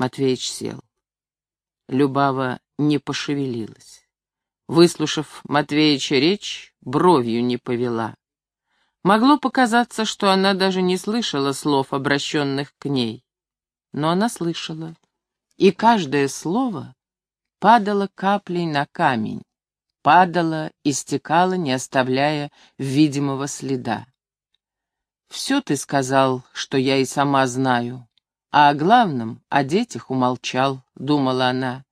Матвеич сел. Любава не пошевелилась. Выслушав Матвеича речь, бровью не повела. Могло показаться, что она даже не слышала слов, обращенных к ней. Но она слышала, и каждое слово падало каплей на камень, падало и стекало, не оставляя видимого следа. «Все ты сказал, что я и сама знаю, а о главном, о детях умолчал», — думала она.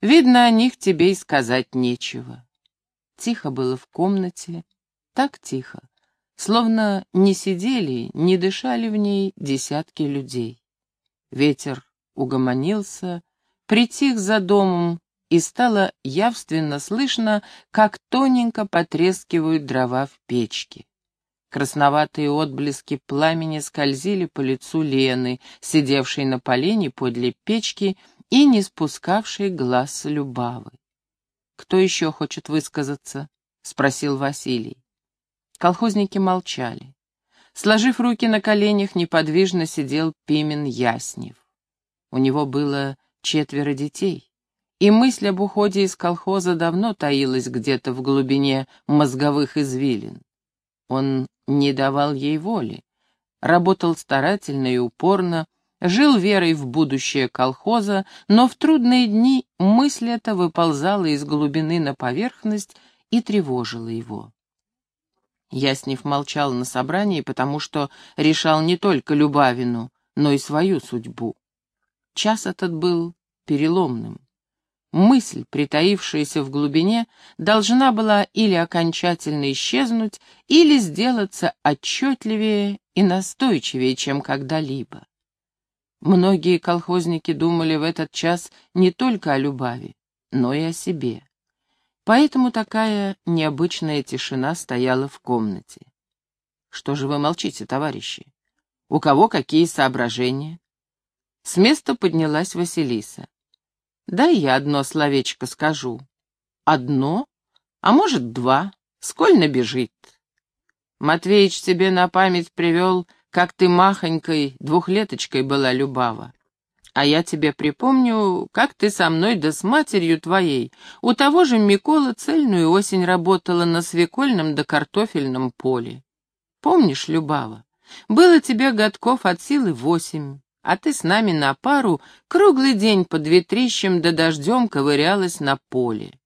«Видно, о них тебе и сказать нечего». Тихо было в комнате, так тихо, словно не сидели, не дышали в ней десятки людей. Ветер угомонился, притих за домом, и стало явственно слышно, как тоненько потрескивают дрова в печке. Красноватые отблески пламени скользили по лицу Лены, сидевшей на полене подле печки и не спускавшей глаз с Любавы. «Кто еще хочет высказаться?» — спросил Василий. Колхозники молчали. Сложив руки на коленях, неподвижно сидел Пимен Яснев. У него было четверо детей, и мысль об уходе из колхоза давно таилась где-то в глубине мозговых извилин. Он не давал ей воли, работал старательно и упорно, жил верой в будущее колхоза, но в трудные дни мысль эта выползала из глубины на поверхность и тревожила его. Яснев молчал на собрании, потому что решал не только Любавину, но и свою судьбу. Час этот был переломным. Мысль, притаившаяся в глубине, должна была или окончательно исчезнуть, или сделаться отчетливее и настойчивее, чем когда-либо. Многие колхозники думали в этот час не только о Любави, но и о себе. Поэтому такая необычная тишина стояла в комнате. Что же вы молчите, товарищи? У кого какие соображения? С места поднялась Василиса. Да я одно словечко скажу. Одно? А может, два? Сколь набежит? Матвеич тебе на память привел, как ты махонькой двухлеточкой была Любава. А я тебе припомню, как ты со мной да с матерью твоей. У того же Микола цельную осень работала на свекольном да картофельном поле. Помнишь, Любава? Было тебе годков от силы восемь, а ты с нами на пару круглый день под ветрищем да дождем ковырялась на поле.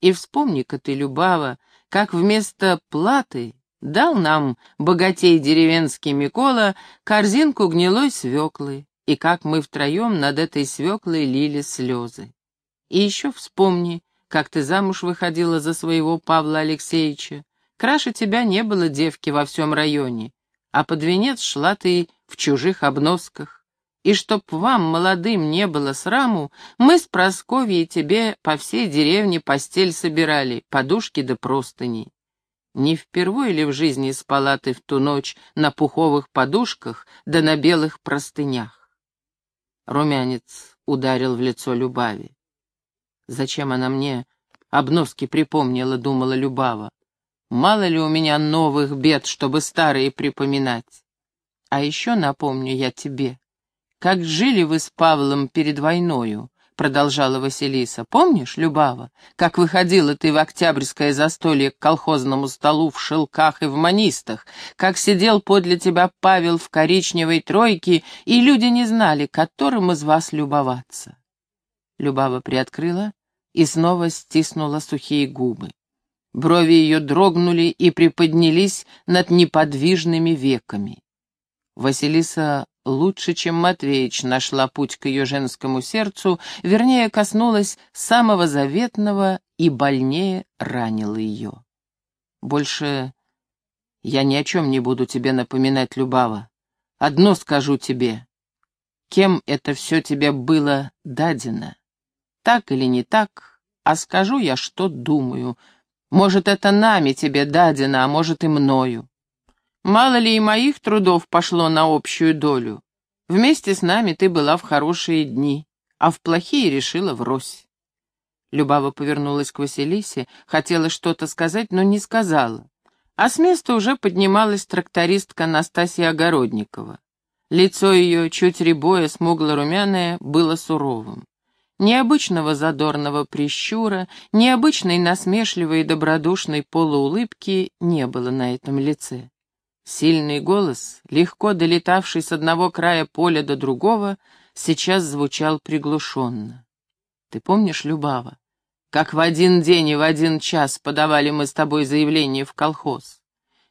И вспомни-ка ты, Любава, как вместо платы дал нам, богатей деревенский Микола, корзинку гнилой свеклы, и как мы втроем над этой свеклой лили слезы. И еще вспомни, как ты замуж выходила за своего Павла Алексеевича. Краше тебя не было девки во всем районе, а под венец шла ты в чужих обносках. И чтоб вам, молодым, не было сраму, мы с Просковьей тебе по всей деревне постель собирали, подушки да простыни. Не впервые ли в жизни спала ты в ту ночь на пуховых подушках да на белых простынях? Румянец ударил в лицо Любави. «Зачем она мне обноски припомнила?» — думала Любава. «Мало ли у меня новых бед, чтобы старые припоминать. А еще напомню я тебе, как жили вы с Павлом перед войною, — продолжала Василиса. «Помнишь, Любава, как выходила ты в октябрьское застолье к колхозному столу в шелках и в манистах, как сидел подле тебя Павел в коричневой тройке, и люди не знали, которым из вас любоваться?» Любава приоткрыла и снова стиснула сухие губы. Брови ее дрогнули и приподнялись над неподвижными веками. Василиса лучше, чем Матвеич, нашла путь к ее женскому сердцу, вернее, коснулась самого заветного и больнее ранила ее. Больше я ни о чем не буду тебе напоминать, Любава. Одно скажу тебе. Кем это все тебе было дадено? Так или не так, а скажу я, что думаю. Может, это нами тебе дадено, а может и мною. Мало ли и моих трудов пошло на общую долю. Вместе с нами ты была в хорошие дни, а в плохие решила врозь. Любава повернулась к Василисе, хотела что-то сказать, но не сказала. А с места уже поднималась трактористка Настасья Огородникова. Лицо ее, чуть рябое, смугло-румяное, было суровым. Необычного задорного прищура, необычной насмешливой и добродушной полуулыбки не было на этом лице. Сильный голос, легко долетавший с одного края поля до другого, сейчас звучал приглушенно. «Ты помнишь, Любава, как в один день и в один час подавали мы с тобой заявление в колхоз?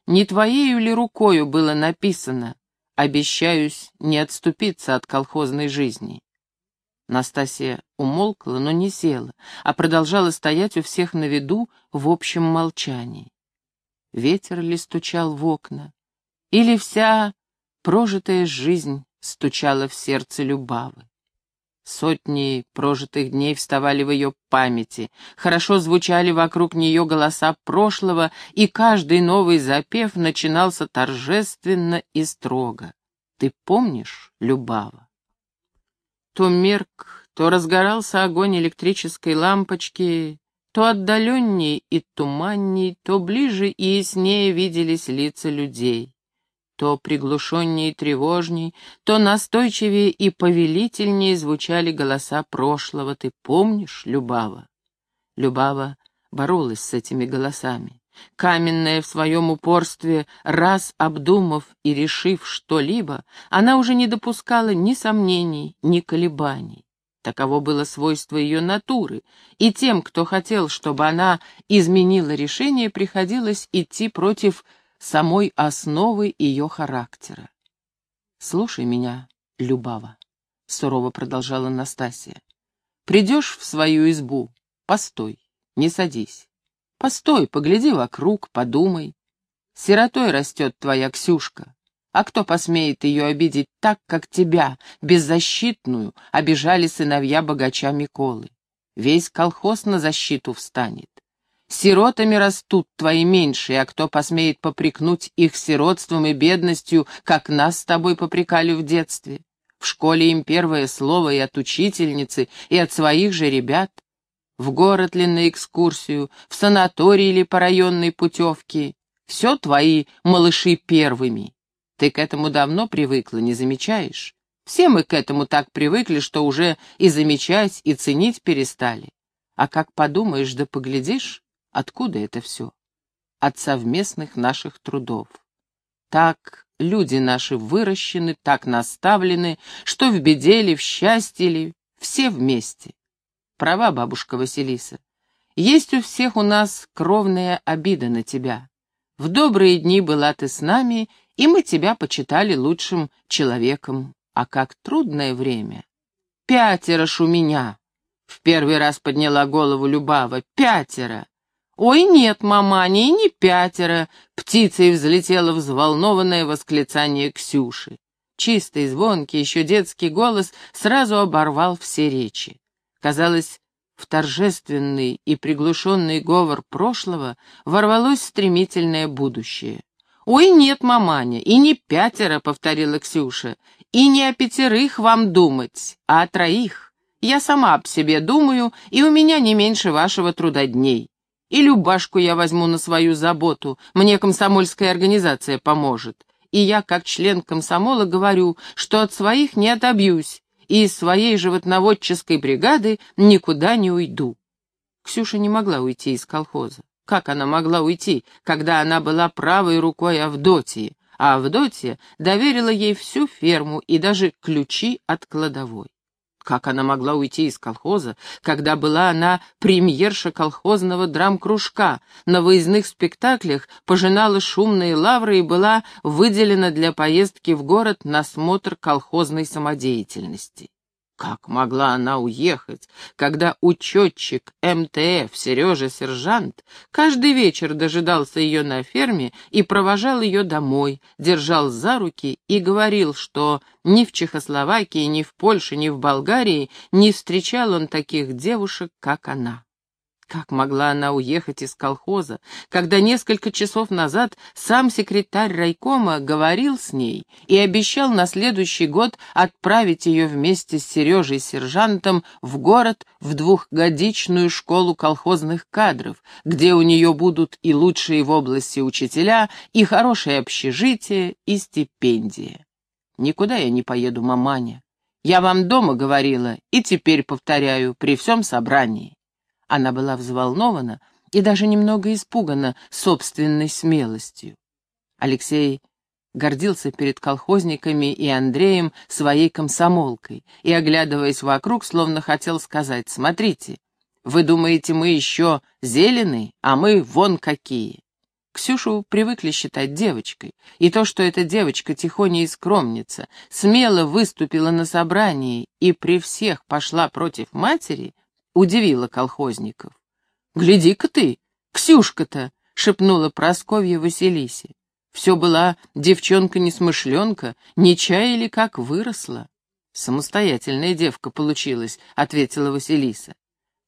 Не твоею ли рукою было написано «Обещаюсь не отступиться от колхозной жизни»?» Настасья умолкла, но не села, а продолжала стоять у всех на виду в общем молчании. Ветер ли стучал в окна, или вся прожитая жизнь стучала в сердце Любавы. Сотни прожитых дней вставали в ее памяти, хорошо звучали вокруг нее голоса прошлого, и каждый новый запев начинался торжественно и строго. «Ты помнишь, Любава?» То мерк, то разгорался огонь электрической лампочки, то отдаленней и туманней, то ближе и яснее виделись лица людей. То приглушеннее и тревожней, то настойчивее и повелительнее звучали голоса прошлого. Ты помнишь, Любава? Любава боролась с этими голосами. Каменная в своем упорстве, раз обдумав и решив что-либо, она уже не допускала ни сомнений, ни колебаний. Таково было свойство ее натуры, и тем, кто хотел, чтобы она изменила решение, приходилось идти против самой основы ее характера. «Слушай меня, Любава», — сурово продолжала Настасья. «Придешь в свою избу, постой, не садись. Постой, погляди вокруг, подумай. Сиротой растет твоя Ксюшка. А кто посмеет ее обидеть так, как тебя, беззащитную, обижали сыновья богача Миколы? Весь колхоз на защиту встанет. Сиротами растут твои меньшие, а кто посмеет попрекнуть их сиротством и бедностью, как нас с тобой попрекали в детстве? В школе им первое слово и от учительницы, и от своих же ребят в город ли на экскурсию, в санаторий или по районной путевке. Все твои малыши первыми. Ты к этому давно привыкла, не замечаешь? Все мы к этому так привыкли, что уже и замечать, и ценить перестали. А как подумаешь да поглядишь, откуда это все? От совместных наших трудов. Так люди наши выращены, так наставлены, что в беде ли, в счастье ли, все вместе. Права, бабушка Василиса. Есть у всех у нас кровная обида на тебя. В добрые дни была ты с нами, и мы тебя почитали лучшим человеком. А как трудное время. Пятеро ж у меня. В первый раз подняла голову Любава. Пятеро. «Ой, нет, маманя, и не пятеро!» Птицей взлетело взволнованное восклицание Ксюши. Чистый, звонкий, еще детский голос сразу оборвал все речи. Казалось, в торжественный и приглушенный говор прошлого ворвалось стремительное будущее. «Ой, нет, маманя, и не пятеро», — повторила Ксюша, — «и не о пятерых вам думать, а о троих. Я сама об себе думаю, и у меня не меньше вашего трудодней. И Любашку я возьму на свою заботу, мне комсомольская организация поможет. И я, как член комсомола, говорю, что от своих не отобьюсь, и из своей животноводческой бригады никуда не уйду. Ксюша не могла уйти из колхоза. Как она могла уйти, когда она была правой рукой Авдотьи, а Авдотья доверила ей всю ферму и даже ключи от кладовой? Как она могла уйти из колхоза, когда была она премьерша колхозного драм-кружка, на выездных спектаклях пожинала шумные лавры и была выделена для поездки в город на смотр колхозной самодеятельности? Как могла она уехать, когда учетчик МТФ Сережа Сержант каждый вечер дожидался ее на ферме и провожал ее домой, держал за руки и говорил, что ни в Чехословакии, ни в Польше, ни в Болгарии не встречал он таких девушек, как она. Как могла она уехать из колхоза, когда несколько часов назад сам секретарь райкома говорил с ней и обещал на следующий год отправить ее вместе с Сережей-сержантом в город в двухгодичную школу колхозных кадров, где у нее будут и лучшие в области учителя, и хорошее общежитие, и стипендия. Никуда я не поеду, маманя. Я вам дома говорила и теперь повторяю, при всем собрании. Она была взволнована и даже немного испугана собственной смелостью. Алексей гордился перед колхозниками и Андреем своей комсомолкой и, оглядываясь вокруг, словно хотел сказать, «Смотрите, вы думаете, мы еще зеленые, а мы вон какие». Ксюшу привыкли считать девочкой, и то, что эта девочка тихоня и скромница, смело выступила на собрании и при всех пошла против матери, удивило колхозников. «Гляди-ка ты, Ксюшка-то!» — шепнула Просковья Василисе. Все была девчонка-несмышленка, не чаяли, как выросла. «Самостоятельная девка получилась», — ответила Василиса.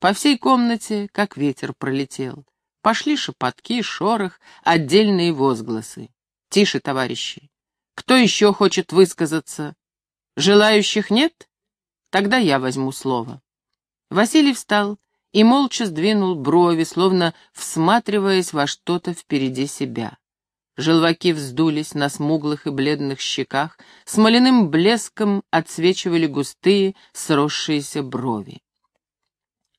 По всей комнате, как ветер пролетел. Пошли шепотки, шорох, отдельные возгласы. «Тише, товарищи! Кто еще хочет высказаться? Желающих нет? Тогда я возьму слово». Василий встал и молча сдвинул брови, словно всматриваясь во что-то впереди себя. Желваки вздулись на смуглых и бледных щеках, смоляным блеском отсвечивали густые, сросшиеся брови.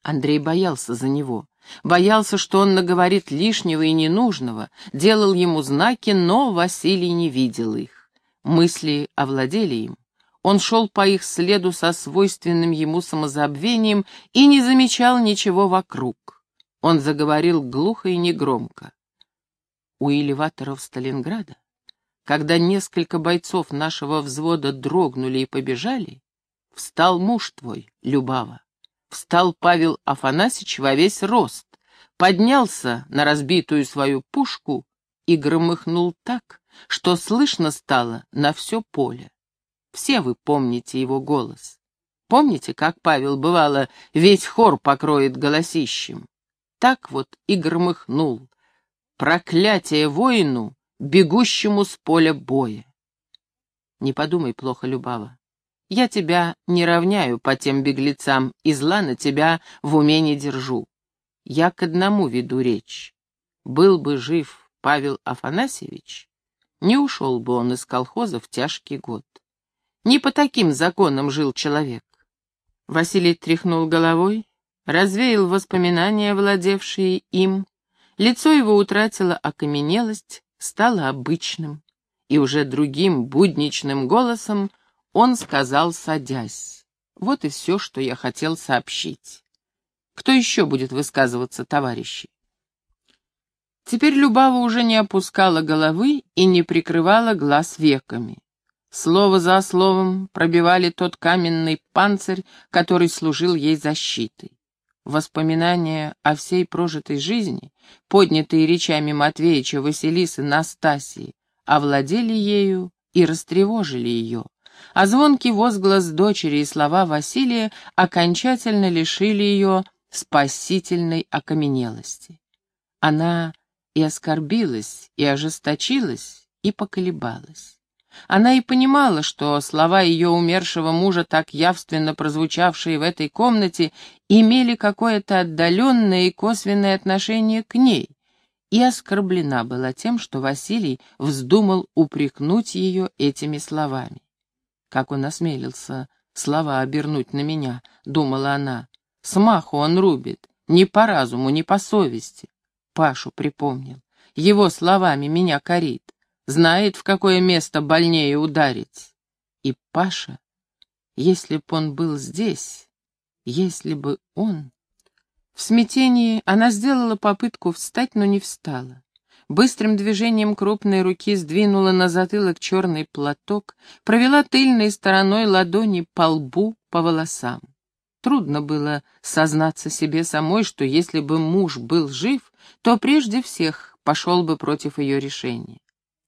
Андрей боялся за него, боялся, что он наговорит лишнего и ненужного, делал ему знаки, но Василий не видел их. Мысли овладели им. Он шел по их следу со свойственным ему самозабвением и не замечал ничего вокруг. Он заговорил глухо и негромко у элеваторов Сталинграда, когда несколько бойцов нашего взвода дрогнули и побежали, встал муж твой, Любава. Встал Павел Афанасьевич во весь рост, поднялся на разбитую свою пушку и громыхнул так, что слышно стало на все поле. Все вы помните его голос. Помните, как Павел, бывало, весь хор покроет голосищем? Так вот и громыхнул, Проклятие воину, бегущему с поля боя. Не подумай плохо, Любава. Я тебя не равняю по тем беглецам, и зла на тебя в уме не держу. Я к одному веду речь. Был бы жив Павел Афанасьевич, не ушел бы он из колхоза в тяжкий год. Не по таким законам жил человек. Василий тряхнул головой, развеял воспоминания, владевшие им, Лицо его утратило окаменелость, стало обычным, и уже другим будничным голосом он сказал, садясь. Вот и все, что я хотел сообщить. Кто еще будет высказываться, товарищи? Теперь Любава уже не опускала головы и не прикрывала глаз веками. Слово за словом пробивали тот каменный панцирь, который служил ей защитой. Воспоминания о всей прожитой жизни, поднятые речами Матвеича, Василисы, Настасии, овладели ею и растревожили ее, а звонкий возглас дочери и слова Василия окончательно лишили ее спасительной окаменелости. Она и оскорбилась, и ожесточилась, и поколебалась. Она и понимала, что слова ее умершего мужа, так явственно прозвучавшие в этой комнате, имели какое-то отдаленное и косвенное отношение к ней, и оскорблена была тем, что Василий вздумал упрекнуть ее этими словами. «Как он осмелился слова обернуть на меня», — думала она. «Смаху он рубит, не по разуму, не по совести». Пашу припомнил. Его словами меня корит знает, в какое место больнее ударить. И Паша, если б он был здесь, если бы он... В смятении она сделала попытку встать, но не встала. Быстрым движением крупной руки сдвинула на затылок черный платок, провела тыльной стороной ладони по лбу, по волосам. Трудно было сознаться себе самой, что если бы муж был жив, то прежде всех пошел бы против ее решения.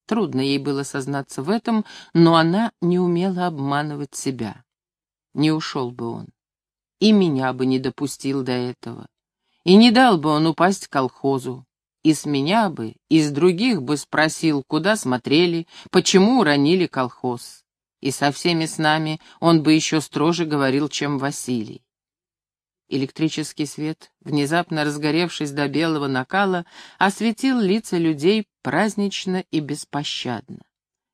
Трудно ей было сознаться в этом, но она не умела обманывать себя. Не ушел бы он. И меня бы не допустил до этого. И не дал бы он упасть колхозу. И с меня бы, и с других бы спросил, куда смотрели, почему уронили колхоз. И со всеми с нами он бы еще строже говорил, чем Василий. Электрический свет, внезапно разгоревшись до белого накала, осветил лица людей празднично и беспощадно.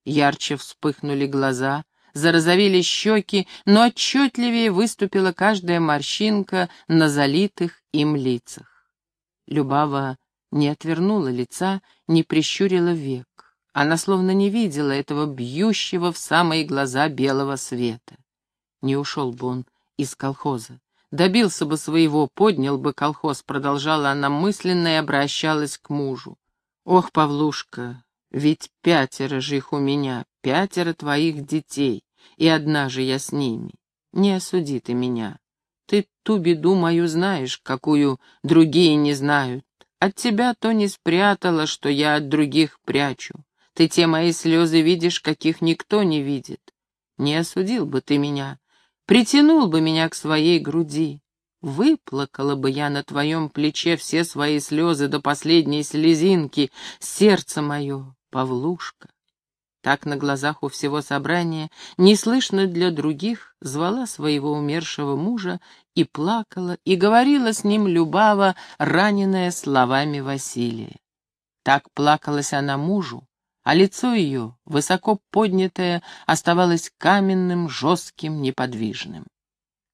Ярче вспыхнули глаза, зарозовели щеки, но отчетливее выступила каждая морщинка на залитых им лицах. Любава не отвернула лица, не прищурила век. Она словно не видела этого бьющего в самые глаза белого света. Не ушел бы он из колхоза. Добился бы своего, поднял бы колхоз, продолжала она мысленно и обращалась к мужу. Ох, Павлушка, ведь пятеро же их у меня, пятеро твоих детей, и одна же я с ними. Не осуди ты меня. Ты ту беду мою знаешь, какую другие не знают. От тебя то не спрятала, что я от других прячу. Ты те мои слезы видишь, каких никто не видит. Не осудил бы ты меня, притянул бы меня к своей груди. Выплакала бы я на твоем плече все свои слезы до последней слезинки, сердце мое, Павлушка. Так на глазах у всего собрания, неслышно для других, звала своего умершего мужа и плакала, и говорила с ним Любава, раненая словами Василия. Так плакалась она мужу, а лицо ее, высоко поднятое, оставалось каменным, жестким, неподвижным.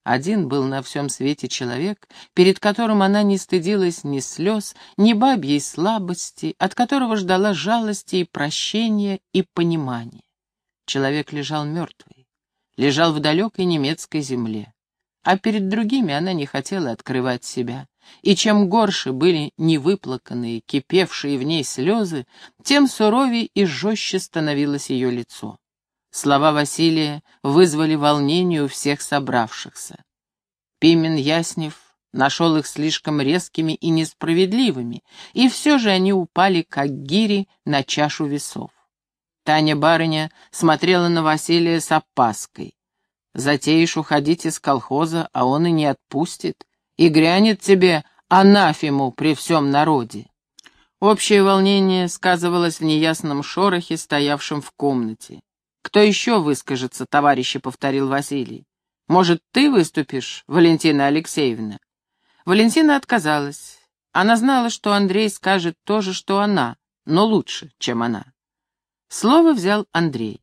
Один был на всем свете человек, перед которым она не стыдилась ни слез, ни бабьей слабости, от которого ждала жалости и прощения и понимания. Человек лежал мертвый, лежал в далекой немецкой земле, а перед другими она не хотела открывать себя, и чем горше были невыплаканные, кипевшие в ней слезы, тем суровее и жестче становилось ее лицо. Слова Василия вызвали волнение у всех собравшихся. Пимен Яснев нашел их слишком резкими и несправедливыми, и все же они упали, как гири, на чашу весов. Таня-барыня смотрела на Василия с опаской. Затеешь уходить из колхоза, а он и не отпустит и грянет тебе анафему при всем народе. Общее волнение сказывалось в неясном шорохе, стоявшем в комнате. «Кто еще выскажется, товарищи?» — повторил Василий. «Может, ты выступишь, Валентина Алексеевна?» Валентина отказалась. Она знала, что Андрей скажет то же, что она, но лучше, чем она. Слово взял Андрей.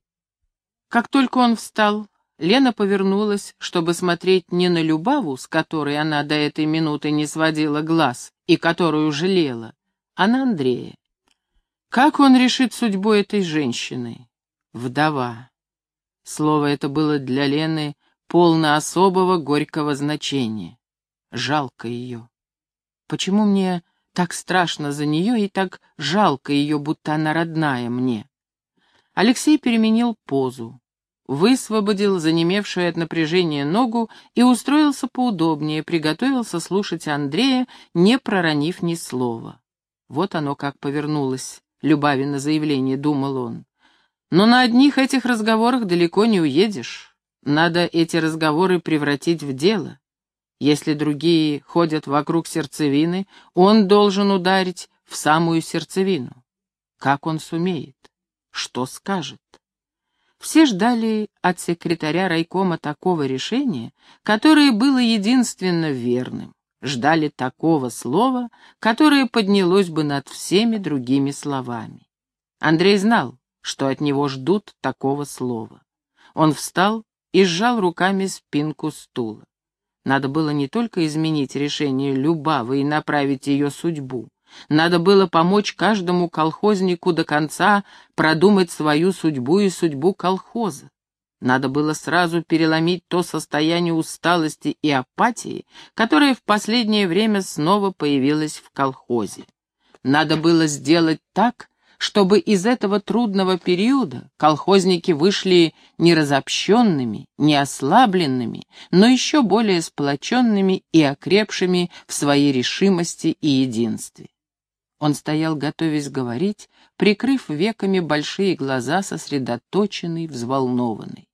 Как только он встал, Лена повернулась, чтобы смотреть не на Любаву, с которой она до этой минуты не сводила глаз и которую жалела, а на Андрея. Как он решит судьбу этой женщины? Вдова. Слово это было для Лены полно особого горького значения. Жалко ее. Почему мне так страшно за нее и так жалко ее, будто она родная мне? Алексей переменил позу высвободил занемевшую от напряжения ногу и устроился поудобнее, приготовился слушать Андрея, не проронив ни слова. Вот оно как повернулось, Любавина заявление, думал он. Но на одних этих разговорах далеко не уедешь. Надо эти разговоры превратить в дело. Если другие ходят вокруг сердцевины, он должен ударить в самую сердцевину. Как он сумеет? Что скажет? Все ждали от секретаря райкома такого решения, которое было единственно верным. Ждали такого слова, которое поднялось бы над всеми другими словами. Андрей знал, что от него ждут такого слова. Он встал и сжал руками спинку стула. Надо было не только изменить решение Любавы и направить ее судьбу, надо было помочь каждому колхознику до конца продумать свою судьбу и судьбу колхоза. Надо было сразу переломить то состояние усталости и апатии, которое в последнее время снова появилось в колхозе. Надо было сделать так, чтобы из этого трудного периода колхозники вышли не разобщенными, не ослабленными, но еще более сплоченными и окрепшими в своей решимости и единстве. Он стоял, готовясь говорить, прикрыв веками большие глаза, сосредоточенный, взволнованный.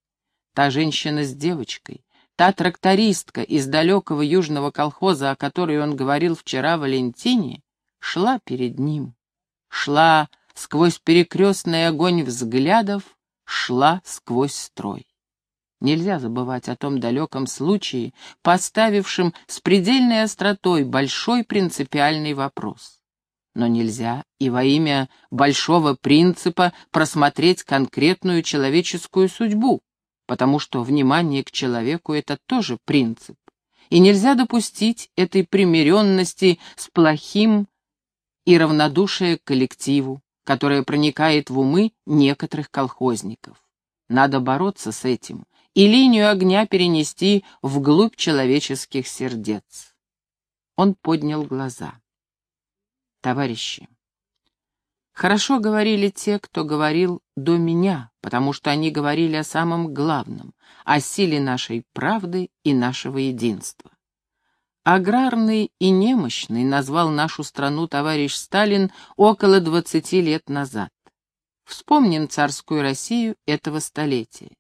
Та женщина с девочкой, та трактористка из далекого южного колхоза, о которой он говорил вчера Валентине, шла перед ним, шла сквозь перекрестный огонь взглядов, шла сквозь строй. Нельзя забывать о том далеком случае, поставившем с предельной остротой большой принципиальный вопрос. Но нельзя и во имя большого принципа просмотреть конкретную человеческую судьбу, потому что внимание к человеку — это тоже принцип, и нельзя допустить этой примиренности с плохим и равнодушие к коллективу, которое проникает в умы некоторых колхозников. Надо бороться с этим и линию огня перенести вглубь человеческих сердец. Он поднял глаза. Товарищи, хорошо говорили те, кто говорил до меня, потому что они говорили о самом главном, о силе нашей правды и нашего единства. Аграрный и немощный назвал нашу страну товарищ Сталин около двадцати лет назад. Вспомним царскую Россию этого столетия.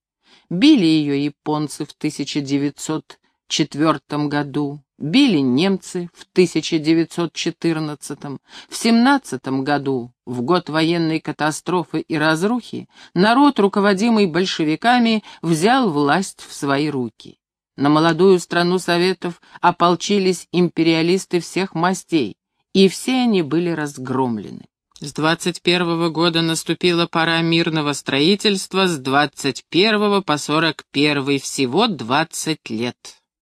Били ее японцы в 1904 году, били немцы в 1914, в 17 году, в год военной катастрофы и разрухи, народ, руководимый большевиками, взял власть в свои руки. На молодую страну Советов ополчились империалисты всех мастей, и все они были разгромлены. С 21 года наступила пора мирного строительства, с 21 по 41 всего 20 лет.